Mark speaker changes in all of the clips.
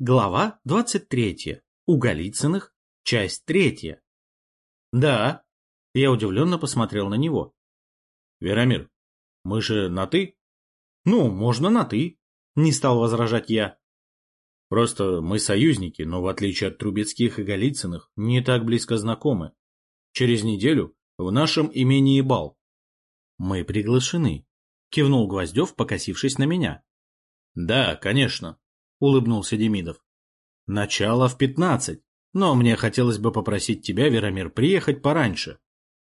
Speaker 1: Глава 23. У Голицыных. Часть 3. Да. Я удивленно посмотрел на него.
Speaker 2: Верамир, мы же на «ты»?
Speaker 1: Ну, можно на «ты». Не стал возражать я.
Speaker 2: Просто мы союзники, но в отличие от Трубецких и Голицыных, не так близко знакомы. Через неделю в нашем имении бал.
Speaker 1: Мы приглашены. Кивнул Гвоздев, покосившись на меня.
Speaker 2: Да, конечно.
Speaker 1: — улыбнулся Демидов. «Начало в пятнадцать, но мне хотелось бы попросить тебя, Веромир, приехать пораньше.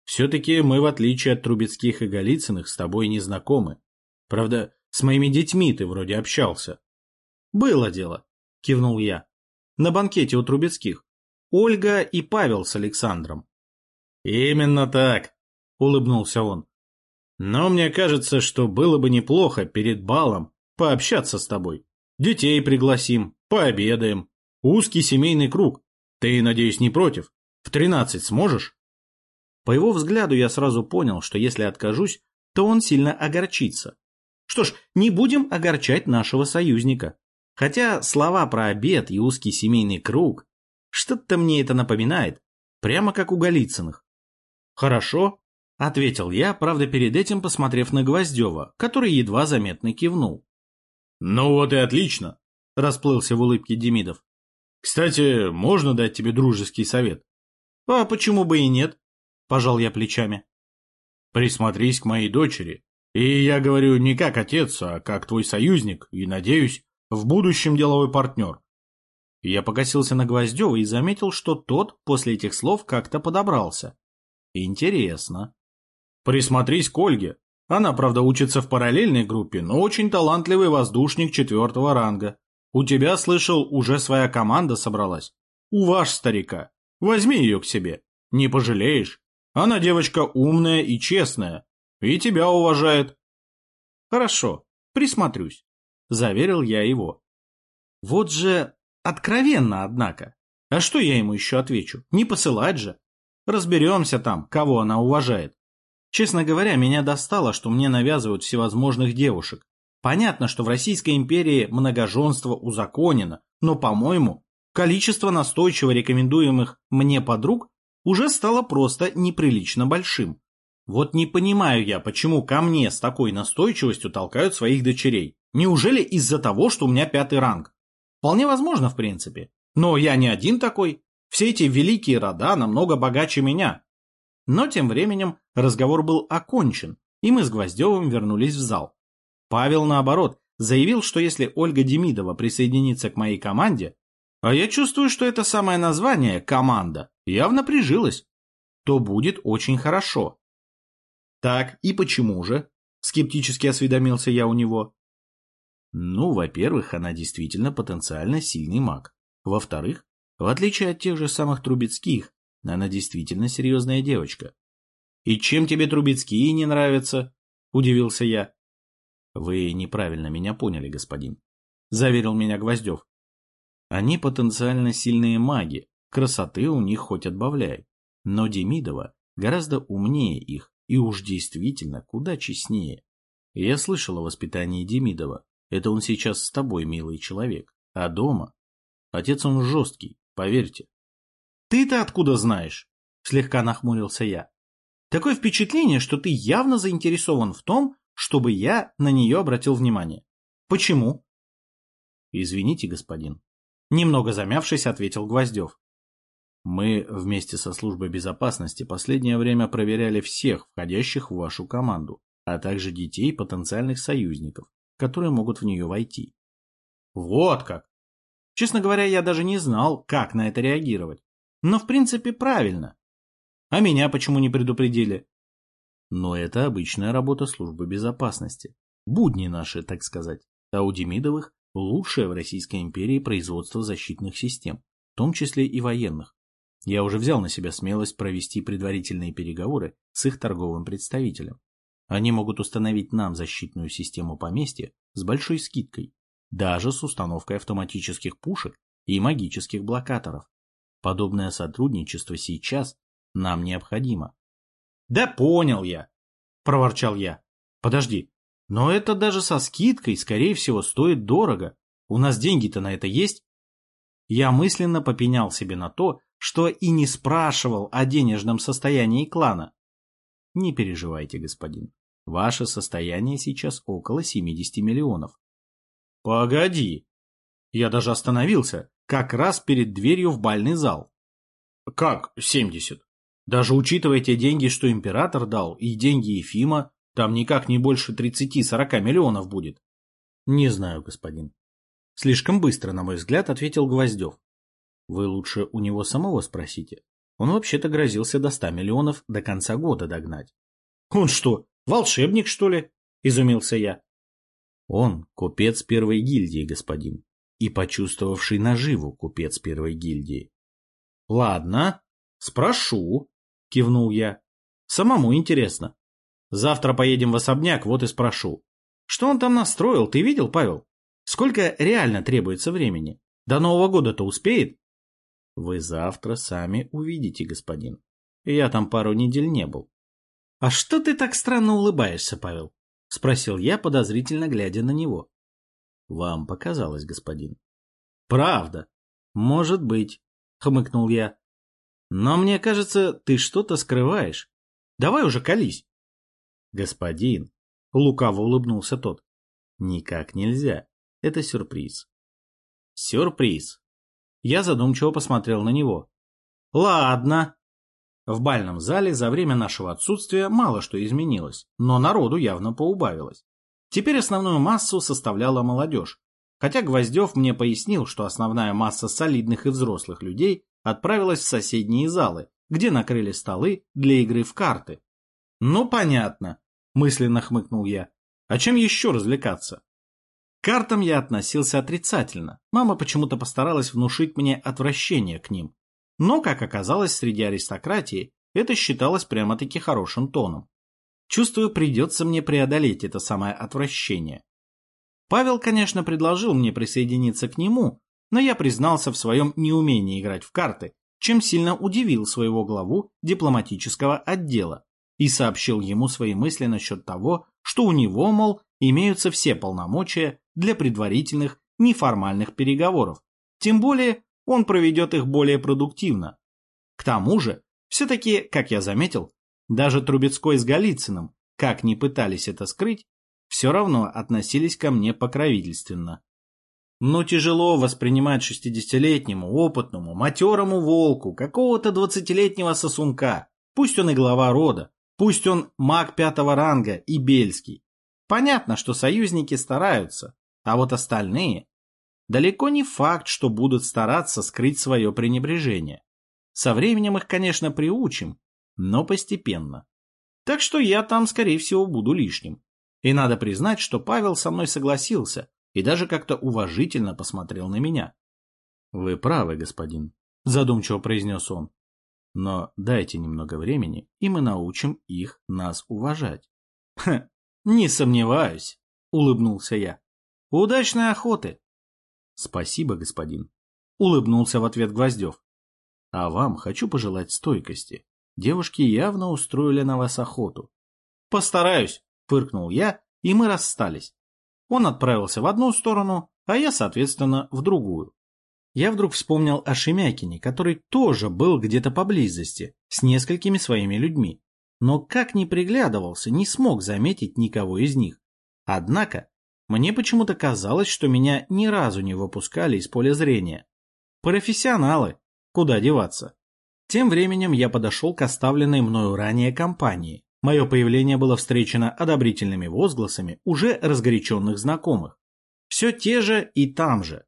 Speaker 1: Все-таки мы, в отличие от Трубецких и Голицыных, с тобой не знакомы. Правда, с моими детьми ты вроде общался». «Было дело», — кивнул я. «На банкете у Трубецких. Ольга и Павел с Александром».
Speaker 2: «Именно так», — улыбнулся он. «Но мне кажется, что было бы неплохо перед балом пообщаться с тобой. Детей пригласим, пообедаем. Узкий семейный круг. Ты, надеюсь, не против? В тринадцать сможешь?
Speaker 1: По его взгляду я сразу понял, что если откажусь, то он сильно огорчится. Что ж, не будем огорчать нашего союзника. Хотя слова про обед и узкий семейный круг, что-то мне это напоминает, прямо как у Голицыных. Хорошо, ответил я, правда перед этим посмотрев на Гвоздева, который едва заметно кивнул.
Speaker 2: «Ну вот и отлично», — расплылся в улыбке Демидов. «Кстати, можно дать тебе дружеский совет?»
Speaker 1: «А почему бы и нет?» — пожал я плечами.
Speaker 2: «Присмотрись к моей дочери. И я говорю не как отец, а как твой союзник и, надеюсь, в будущем деловой партнер».
Speaker 1: Я покосился на Гвоздева и заметил, что тот после этих слов как-то подобрался. «Интересно».
Speaker 2: «Присмотрись к Ольге. Она, правда, учится в параллельной группе, но очень талантливый воздушник четвертого ранга. У тебя, слышал, уже своя команда собралась. У ваш старика. Возьми ее к себе. Не пожалеешь. Она девочка умная и честная. И тебя уважает.
Speaker 1: Хорошо, присмотрюсь. Заверил я его. Вот же откровенно, однако. А что я ему еще отвечу? Не посылать же. Разберемся там, кого она уважает. Честно говоря, меня достало, что мне навязывают всевозможных девушек. Понятно, что в Российской империи многоженство узаконено, но, по-моему, количество настойчиво рекомендуемых мне подруг уже стало просто неприлично большим. Вот не понимаю я, почему ко мне с такой настойчивостью толкают своих дочерей. Неужели из-за того, что у меня пятый ранг? Вполне возможно, в принципе. Но я не один такой. Все эти великие рода намного богаче меня. Но тем временем разговор был окончен, и мы с Гвоздевым вернулись в зал. Павел, наоборот, заявил, что если Ольга Демидова присоединится к моей команде, а я чувствую, что это самое название «команда» явно прижилось, то будет очень хорошо. Так, и почему же? Скептически осведомился я у него. Ну, во-первых, она действительно потенциально сильный маг. Во-вторых, в отличие от тех же самых Трубецких, она действительно серьезная девочка. «И чем тебе Трубецкие не нравятся?» – удивился я. «Вы неправильно меня поняли, господин», – заверил меня Гвоздев. «Они потенциально сильные маги, красоты у них хоть отбавляй. Но Демидова гораздо умнее их и уж действительно куда честнее. Я слышал о воспитании Демидова. Это он сейчас с тобой, милый человек. А дома? Отец он жесткий, поверьте. «Ты-то откуда знаешь?» — слегка нахмурился я. «Такое впечатление, что ты явно заинтересован в том, чтобы я на нее обратил внимание. Почему?» «Извините, господин». Немного замявшись, ответил Гвоздев. «Мы вместе со службой безопасности последнее время проверяли всех входящих в вашу команду, а также детей потенциальных союзников, которые могут в нее войти». «Вот как!» Честно говоря, я даже не знал, как на это реагировать. Но в принципе правильно. А меня почему не предупредили? Но это обычная работа службы безопасности. Будни наши, так сказать. А у Демидовых лучшее в Российской империи производство защитных систем, в том числе и военных. Я уже взял на себя смелость провести предварительные переговоры с их торговым представителем. Они могут установить нам защитную систему поместья с большой скидкой, даже с установкой автоматических пушек и магических блокаторов. Подобное сотрудничество сейчас нам необходимо. — Да понял я, — проворчал я. — Подожди, но это даже со скидкой, скорее всего, стоит дорого. У нас деньги-то на это есть? Я мысленно попенял себе на то, что и не спрашивал о денежном состоянии клана. Не переживайте, господин. Ваше состояние сейчас около 70 миллионов. Погоди. Я даже остановился, как раз перед дверью в бальный зал. Как 70? Даже учитывая те деньги, что император дал, и деньги Ефима, там никак не больше 30-40 миллионов будет. Не знаю, господин. Слишком быстро, на мой взгляд, ответил Гвоздев. Вы лучше у него самого спросите. Он вообще-то грозился до 100 миллионов до конца года догнать. Он что, волшебник, что ли? Изумился я. Он купец первой гильдии, господин, и почувствовавший наживу купец первой гильдии. Ладно, спрошу, кивнул я. Самому интересно. Завтра поедем в особняк, вот и спрошу. Что он там настроил, ты видел, Павел? Сколько реально требуется времени? До Нового года-то успеет? Вы завтра сами увидите, господин. Я там пару недель не был. А что ты так странно улыбаешься, Павел? Спросил я, подозрительно глядя на него. Вам показалось, господин. Правда. Может быть, хмыкнул я. Но мне кажется, ты что-то скрываешь. Давай уже колись. Господин, лукаво улыбнулся тот. Никак нельзя. Это сюрприз. Сюрприз. Я задумчиво посмотрел на него. Ладно. В бальном зале за время нашего отсутствия мало что изменилось, но народу явно поубавилось. Теперь основную массу составляла молодежь. Хотя Гвоздев мне пояснил, что основная масса солидных и взрослых людей отправилась в соседние залы, где накрыли столы для игры в карты. «Ну, понятно», — мысленно хмыкнул я. «А чем еще развлекаться?» К картам я относился отрицательно. Мама почему-то постаралась внушить мне отвращение к ним. Но, как оказалось, среди аристократии это считалось прямо-таки хорошим тоном. Чувствую, придется мне преодолеть это самое отвращение. Павел, конечно, предложил мне присоединиться к нему, но я признался в своем неумении играть в карты, чем сильно удивил своего главу дипломатического отдела и сообщил ему свои мысли насчет того, что у него, мол, имеются все полномочия для предварительных неформальных переговоров, тем более он проведет их более продуктивно. К тому же, все-таки, как я заметил, даже Трубецкой с Голицыным, как ни пытались это скрыть, все равно относились ко мне покровительственно. Но тяжело воспринимать шестидесятилетнему, опытному, матерому волку какого-то двадцатилетнего сосунка, пусть он и глава рода, Пусть он маг пятого ранга и Бельский. Понятно, что союзники стараются, а вот остальные... Далеко не факт, что будут стараться скрыть свое пренебрежение. Со временем их, конечно, приучим, но постепенно. Так что я там, скорее всего, буду лишним. И надо признать, что Павел со мной согласился и даже как-то уважительно посмотрел на меня. — Вы правы, господин, — задумчиво произнес он. Но дайте немного времени, и мы научим их нас уважать. Не сомневаюсь, улыбнулся я. Удачной охоты. Спасибо, господин. Улыбнулся в ответ Гвоздев. А вам хочу пожелать стойкости. Девушки явно устроили на вас охоту. Постараюсь, фыркнул я, и мы расстались. Он отправился в одну сторону, а я, соответственно, в другую я вдруг вспомнил о Шемякине, который тоже был где-то поблизости, с несколькими своими людьми. Но как ни приглядывался, не смог заметить никого из них. Однако, мне почему-то казалось, что меня ни разу не выпускали из поля зрения. Профессионалы, куда деваться. Тем временем я подошел к оставленной мною ранее компании. Мое появление было встречено одобрительными возгласами уже разгоряченных знакомых. Все те же и там же,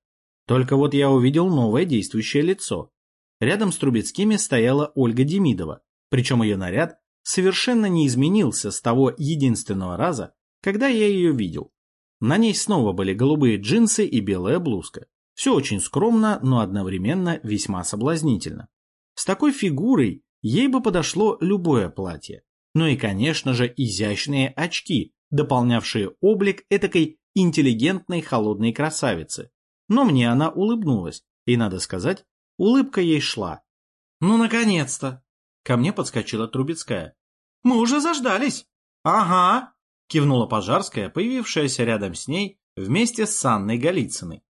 Speaker 1: только вот я увидел новое действующее лицо. Рядом с Трубецкими стояла Ольга Демидова, причем ее наряд совершенно не изменился с того единственного раза, когда я ее видел. На ней снова были голубые джинсы и белая блузка. Все очень скромно, но одновременно весьма соблазнительно. С такой фигурой ей бы подошло любое платье. Ну и, конечно же, изящные очки, дополнявшие облик этакой интеллигентной холодной красавицы, но мне она улыбнулась, и, надо сказать, улыбка ей шла. «Ну, наконец-то!» Ко мне подскочила Трубецкая. «Мы уже заждались!» «Ага!» — кивнула Пожарская, появившаяся рядом с ней вместе с Анной Голицыной.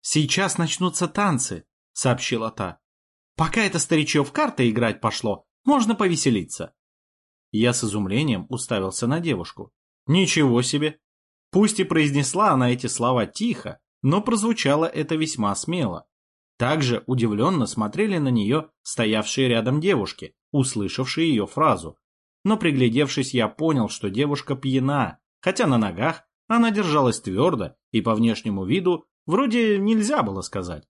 Speaker 1: «Сейчас начнутся танцы!» — сообщила та. «Пока это старичье в карты играть пошло, можно повеселиться». Я с изумлением уставился на девушку. «Ничего себе!» Пусть и произнесла она эти слова тихо, но прозвучало это весьма смело. Также удивленно смотрели на нее стоявшие рядом девушки, услышавшие ее фразу. Но приглядевшись, я понял, что девушка пьяна, хотя на ногах она держалась твердо и по внешнему виду вроде нельзя было сказать.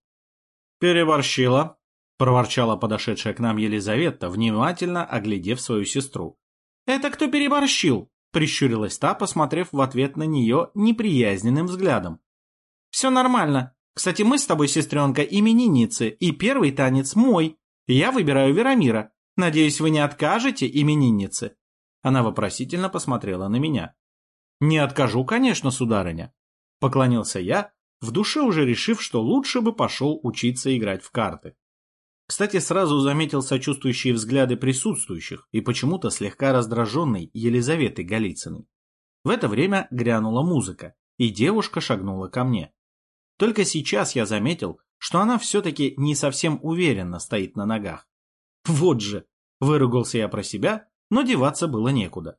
Speaker 1: «Переборщила», — проворчала подошедшая к нам Елизавета, внимательно оглядев свою сестру. «Это кто переборщил?» — прищурилась та, посмотрев в ответ на нее неприязненным взглядом. «Все нормально. Кстати, мы с тобой, сестренка, именинницы, и первый танец мой. Я выбираю Верамира. Надеюсь, вы не откажете имениннице?» Она вопросительно посмотрела на меня. «Не откажу, конечно, сударыня», — поклонился я, в душе уже решив, что лучше бы пошел учиться играть в карты. Кстати, сразу заметил сочувствующие взгляды присутствующих и почему-то слегка раздраженной Елизаветы Голицыной. В это время грянула музыка, и девушка шагнула ко мне. Только сейчас я заметил, что она все-таки не совсем уверенно стоит на ногах. Вот же! Выругался я про себя, но деваться было некуда.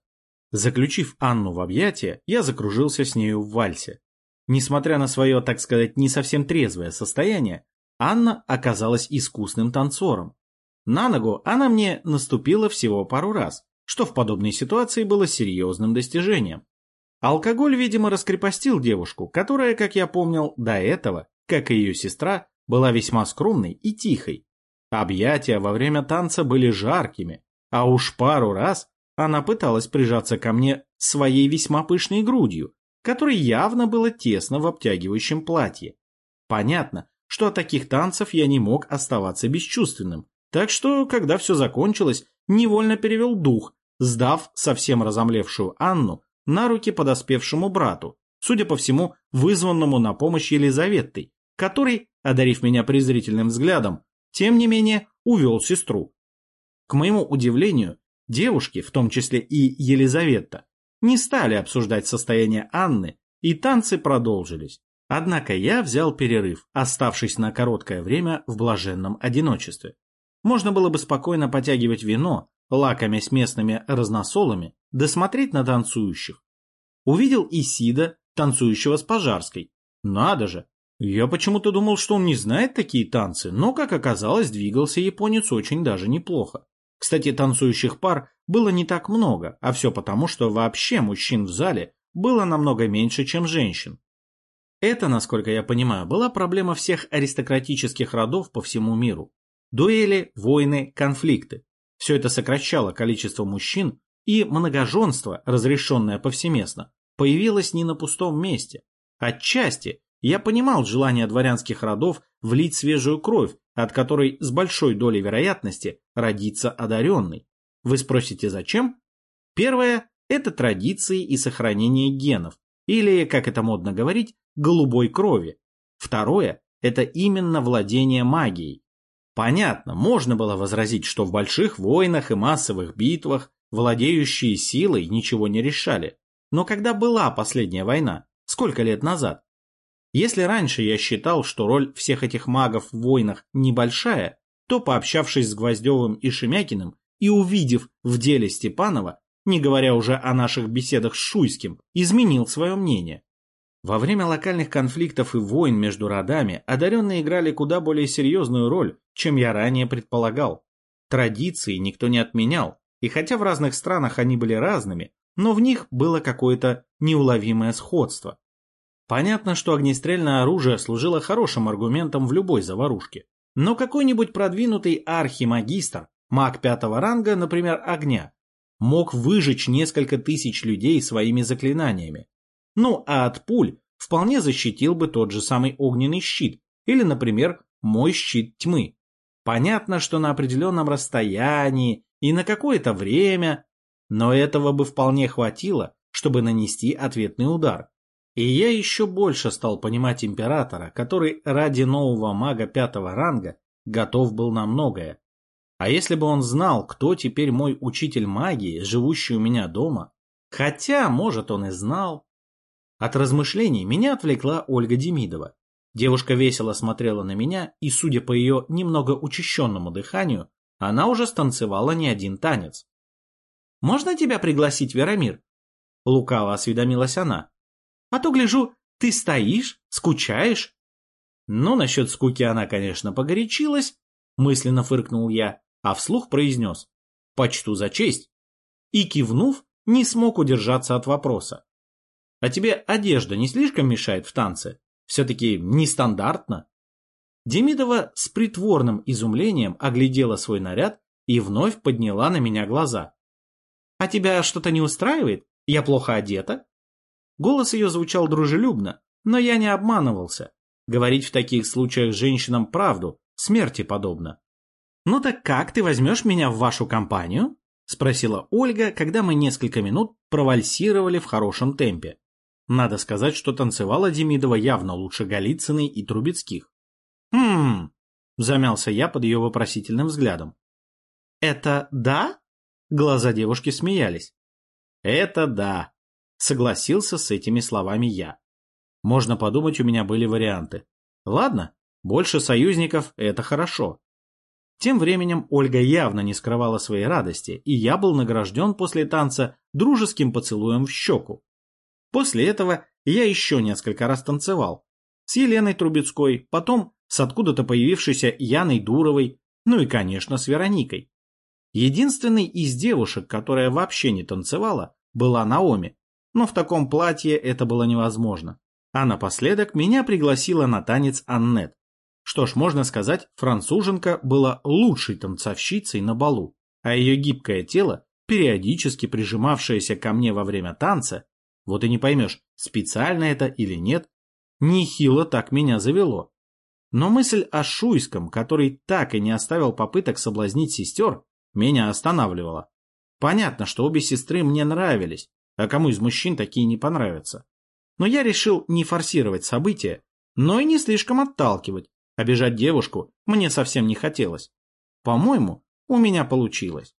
Speaker 1: Заключив Анну в объятия, я закружился с нею в вальсе. Несмотря на свое, так сказать, не совсем трезвое состояние, Анна оказалась искусным танцором. На ногу она мне наступила всего пару раз, что в подобной ситуации было серьезным достижением. Алкоголь, видимо, раскрепостил девушку, которая, как я помнил, до этого, как и ее сестра, была весьма скромной и тихой. Объятия во время танца были жаркими, а уж пару раз она пыталась прижаться ко мне своей весьма пышной грудью, которой явно было тесно в обтягивающем платье. Понятно, что от таких танцев я не мог оставаться бесчувственным, так что, когда все закончилось, невольно перевел дух, сдав совсем разомлевшую Анну на руки подоспевшему брату, судя по всему, вызванному на помощь Елизаветой, который, одарив меня презрительным взглядом, тем не менее увел сестру. К моему удивлению, девушки, в том числе и Елизавета, не стали обсуждать состояние Анны, и танцы продолжились. Однако я взял перерыв, оставшись на короткое время в блаженном одиночестве. Можно было бы спокойно потягивать вино, лакомясь местными разносолами, досмотреть на танцующих. Увидел Исида, танцующего с Пожарской. Надо же! Я почему-то думал, что он не знает такие танцы, но, как оказалось, двигался японец очень даже неплохо. Кстати, танцующих пар было не так много, а все потому, что вообще мужчин в зале было намного меньше, чем женщин. Это, насколько я понимаю, была проблема всех аристократических родов по всему миру. Дуэли, войны, конфликты. Все это сокращало количество мужчин, и многоженство, разрешенное повсеместно, появилось не на пустом месте. Отчасти я понимал желание дворянских родов влить свежую кровь, от которой с большой долей вероятности родится одаренный. Вы спросите, зачем? Первое – это традиции и сохранение генов, или, как это модно говорить, голубой крови. Второе – это именно владение магией. Понятно, можно было возразить, что в больших войнах и массовых битвах владеющие силой ничего не решали. Но когда была последняя война? Сколько лет назад? Если раньше я считал, что роль всех этих магов в войнах небольшая, то, пообщавшись с Гвоздевым и Шемякиным и увидев в деле Степанова, не говоря уже о наших беседах с Шуйским, изменил свое мнение. Во время локальных конфликтов и войн между родами одаренные играли куда более серьезную роль, чем я ранее предполагал. Традиции никто не отменял, и хотя в разных странах они были разными, но в них было какое-то неуловимое сходство. Понятно, что огнестрельное оружие служило хорошим аргументом в любой заварушке, но какой-нибудь продвинутый архимагистр, маг пятого ранга, например, огня, мог выжечь несколько тысяч людей своими заклинаниями, ну, а от пуль вполне защитил бы тот же самый огненный щит или, например, мой щит тьмы. Понятно, что на определенном расстоянии и на какое-то время, но этого бы вполне хватило, чтобы нанести ответный удар. И я еще больше стал понимать императора, который ради нового мага пятого ранга готов был на многое. А если бы он знал, кто теперь мой учитель магии, живущий у меня дома, хотя, может, он и знал, от размышлений меня отвлекла Ольга Демидова. Девушка весело смотрела на меня, и, судя по ее немного учащенному дыханию, она уже станцевала не один танец. «Можно тебя пригласить, Веромир?» Лукаво осведомилась она. «А то, гляжу, ты стоишь, скучаешь?» Ну, насчет скуки она, конечно, погорячилась, мысленно фыркнул я, а вслух произнес. «Почту за честь». И, кивнув, не смог удержаться от вопроса. «А тебе одежда не слишком мешает в танце? Все-таки нестандартно?» Демидова с притворным изумлением оглядела свой наряд и вновь подняла на меня глаза. «А тебя что-то не устраивает? Я плохо одета?» Голос ее звучал дружелюбно, но я не обманывался. Говорить в таких случаях женщинам правду, смерти подобно. «Ну так как ты возьмешь меня в вашу компанию?» — спросила Ольга, когда мы несколько минут провальсировали в хорошем темпе. Надо сказать, что танцевала Демидова явно лучше Голицыной и Трубецких. «Хм...» — замялся я под ее вопросительным взглядом. «Это да?» — глаза девушки смеялись. «Это да», — согласился с этими словами я. Можно подумать, у меня были варианты. Ладно, больше союзников — это хорошо. Тем временем Ольга явно не скрывала своей радости, и я был награжден после танца дружеским поцелуем в щеку. После этого я еще несколько раз танцевал. С Еленой Трубецкой, потом с откуда-то появившейся Яной Дуровой, ну и, конечно, с Вероникой. Единственной из девушек, которая вообще не танцевала, была Наоми, но в таком платье это было невозможно. А напоследок меня пригласила на танец Аннет. Что ж, можно сказать, француженка была лучшей танцовщицей на балу, а ее гибкое тело, периодически прижимавшееся ко мне во время танца, вот и не поймешь, специально это или нет, нехило так меня завело. Но мысль о Шуйском, который так и не оставил попыток соблазнить сестер, меня останавливала. Понятно, что обе сестры мне нравились, а кому из мужчин такие не понравятся. Но я решил не форсировать события, но и не слишком отталкивать. Обижать девушку мне совсем не хотелось. По-моему, у меня получилось.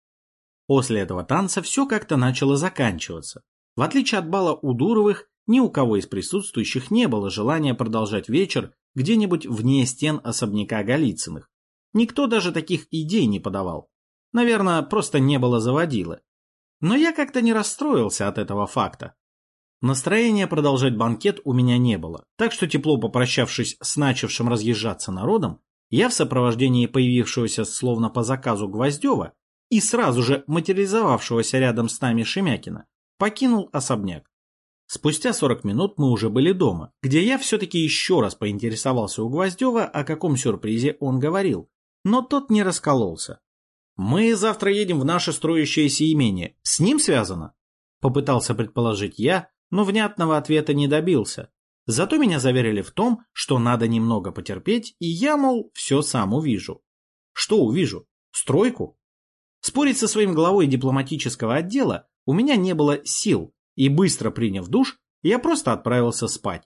Speaker 1: После этого танца все как-то начало заканчиваться. В отличие от бала у Дуровых, ни у кого из присутствующих не было желания продолжать вечер где-нибудь вне стен особняка Голицыных. Никто даже таких идей не подавал. Наверное, просто не было заводила. Но я как-то не расстроился от этого факта. Настроения продолжать банкет у меня не было, так что тепло попрощавшись с начавшим разъезжаться народом, я в сопровождении появившегося словно по заказу Гвоздева и сразу же материализовавшегося рядом с нами Шемякина покинул особняк. Спустя 40 минут мы уже были дома, где я все-таки еще раз поинтересовался у Гвоздева, о каком сюрпризе он говорил, но тот не раскололся. «Мы завтра едем в наше строящееся имение. С ним связано?» Попытался предположить я, но внятного ответа не добился. Зато меня заверили в том, что надо немного потерпеть, и я, мол, все сам увижу. Что увижу? Стройку? Спорить со своим главой дипломатического отдела у меня не было сил, и быстро приняв душ, я просто отправился спать.